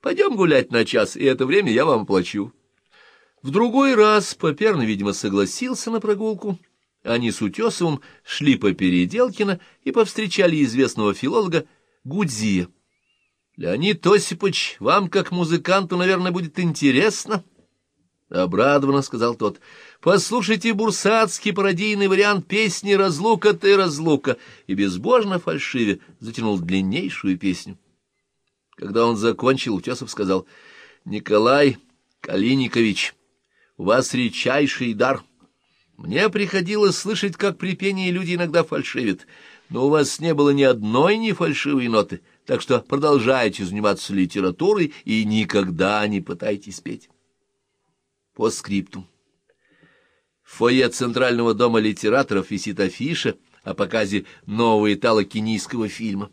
Пойдем гулять на час, и это время я вам оплачу. В другой раз Поперный, видимо, согласился на прогулку. Они с Утесовым шли по Переделкино и повстречали известного филолога Гудзия. — Леонид Осипович, вам, как музыканту, наверное, будет интересно. — Обрадованно, — сказал тот. — Послушайте бурсацкий пародийный вариант песни «Разлука ты, разлука» и безбожно фальшиве затянул длиннейшую песню. Когда он закончил, Утесов сказал, — Николай Калиникович, у вас редчайший дар. Мне приходилось слышать, как при пении люди иногда фальшивят, но у вас не было ни одной не фальшивой ноты, так что продолжайте заниматься литературой и никогда не пытайтесь петь. По скрипту. В фойе Центрального дома литераторов висит афиша о показе нового итало-кенийского фильма.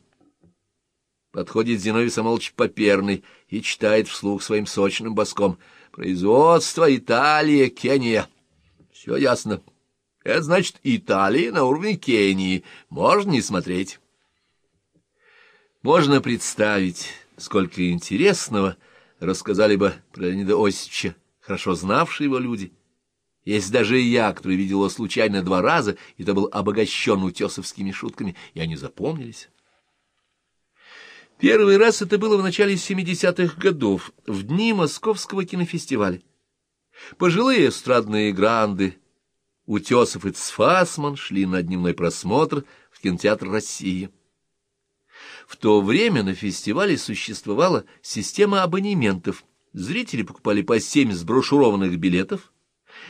Подходит Зиновий Самолович Поперный и читает вслух своим сочным боском. «Производство Италия, Кения». Все ясно. Это значит Италия на уровне Кении. Можно не смотреть. Можно представить, сколько интересного рассказали бы про Леонида Осича, хорошо знавшие его люди. Есть даже я, который видел его случайно два раза, и то был обогащен утесовскими шутками, и они запомнились. Первый раз это было в начале 70-х годов, в дни Московского кинофестиваля. Пожилые эстрадные гранды Утесов и Цфасман шли на дневной просмотр в кинотеатр «Россия». В то время на фестивале существовала система абонементов. Зрители покупали по семь сброшурованных билетов.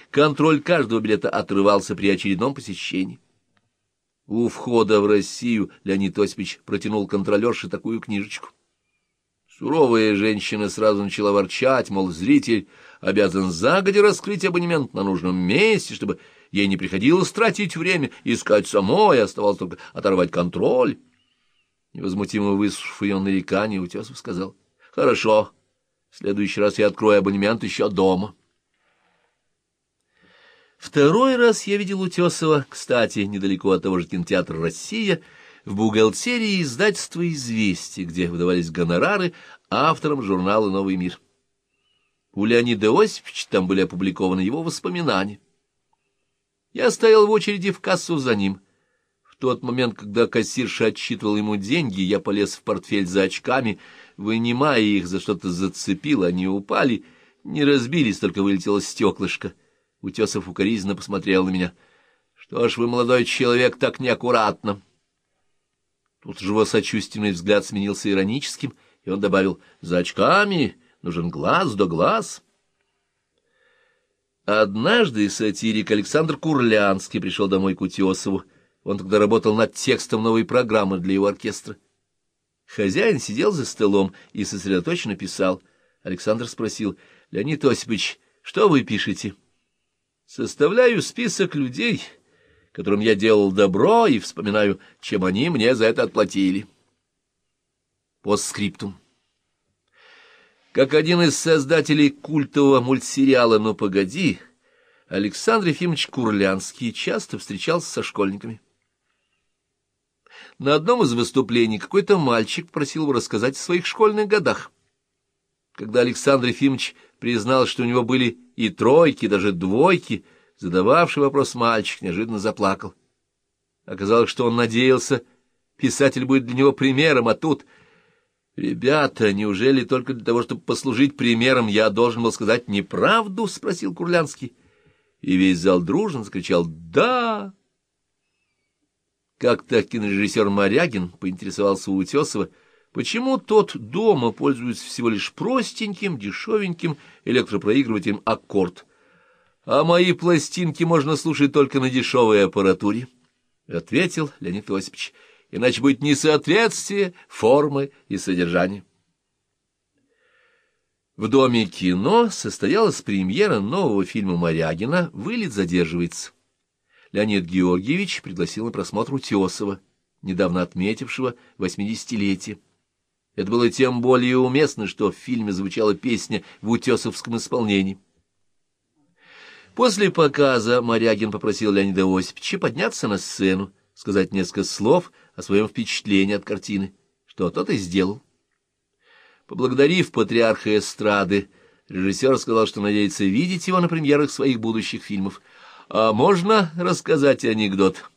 Контроль каждого билета отрывался при очередном посещении. У входа в Россию Леонид Осипович протянул контролерше такую книжечку. Суровая женщина сразу начала ворчать, мол, зритель обязан загодя раскрыть абонемент на нужном месте, чтобы ей не приходилось тратить время, искать самой, оставалось только оторвать контроль. Невозмутимо выслушав ее нарекание, Утесов сказал, — Хорошо, в следующий раз я открою абонемент еще дома. Второй раз я видел Утесова, кстати, недалеко от того же кинотеатра «Россия», в бухгалтерии издательства «Известия», где выдавались гонорары авторам журнала «Новый мир». У Леонида Осиповича там были опубликованы его воспоминания. Я стоял в очереди в кассу за ним. В тот момент, когда кассирша отсчитывала ему деньги, я полез в портфель за очками, вынимая их, за что-то зацепил, они упали, не разбились, только вылетело стеклышко — Утесов укоризненно посмотрел на меня. — Что ж вы, молодой человек, так неаккуратно? Тут же его сочувственный взгляд сменился ироническим, и он добавил, — За очками нужен глаз да глаз. Однажды сатирик Александр Курлянский пришел домой к Утесову. Он тогда работал над текстом новой программы для его оркестра. Хозяин сидел за столом и сосредоточенно писал. Александр спросил, — Леонид Осипович, что вы пишете? — Составляю список людей, которым я делал добро, и вспоминаю, чем они мне за это отплатили. Постскриптум. Как один из создателей культового мультсериала «Ну, погоди», Александр Ефимович Курлянский часто встречался со школьниками. На одном из выступлений какой-то мальчик просил его рассказать о своих школьных годах. Когда Александр Ефимович признал, что у него были и тройки, даже двойки, задававший вопрос мальчик неожиданно заплакал. Оказалось, что он надеялся, писатель будет для него примером, а тут... «Ребята, неужели только для того, чтобы послужить примером, я должен был сказать неправду?» — спросил Курлянский. И весь зал дружно закричал «Да!». Как-то кинорежиссер Морягин поинтересовался у Утесова, почему тот дома пользуется всего лишь простеньким, дешевеньким электропроигрывателем «Аккорд», а мои пластинки можно слушать только на дешевой аппаратуре, — ответил Леонид Осипович, — иначе будет несоответствие формы и содержания. В Доме кино состоялась премьера нового фильма Морягина «Вылет задерживается». Леонид Георгиевич пригласил на просмотр Утесова, недавно отметившего восьмидесятилетие. Это было тем более уместно, что в фильме звучала песня в утесовском исполнении. После показа Морягин попросил Леонида Осиповича подняться на сцену, сказать несколько слов о своем впечатлении от картины, что тот и сделал. Поблагодарив патриарха эстрады, режиссер сказал, что надеется видеть его на премьерах своих будущих фильмов. «А можно рассказать анекдот?»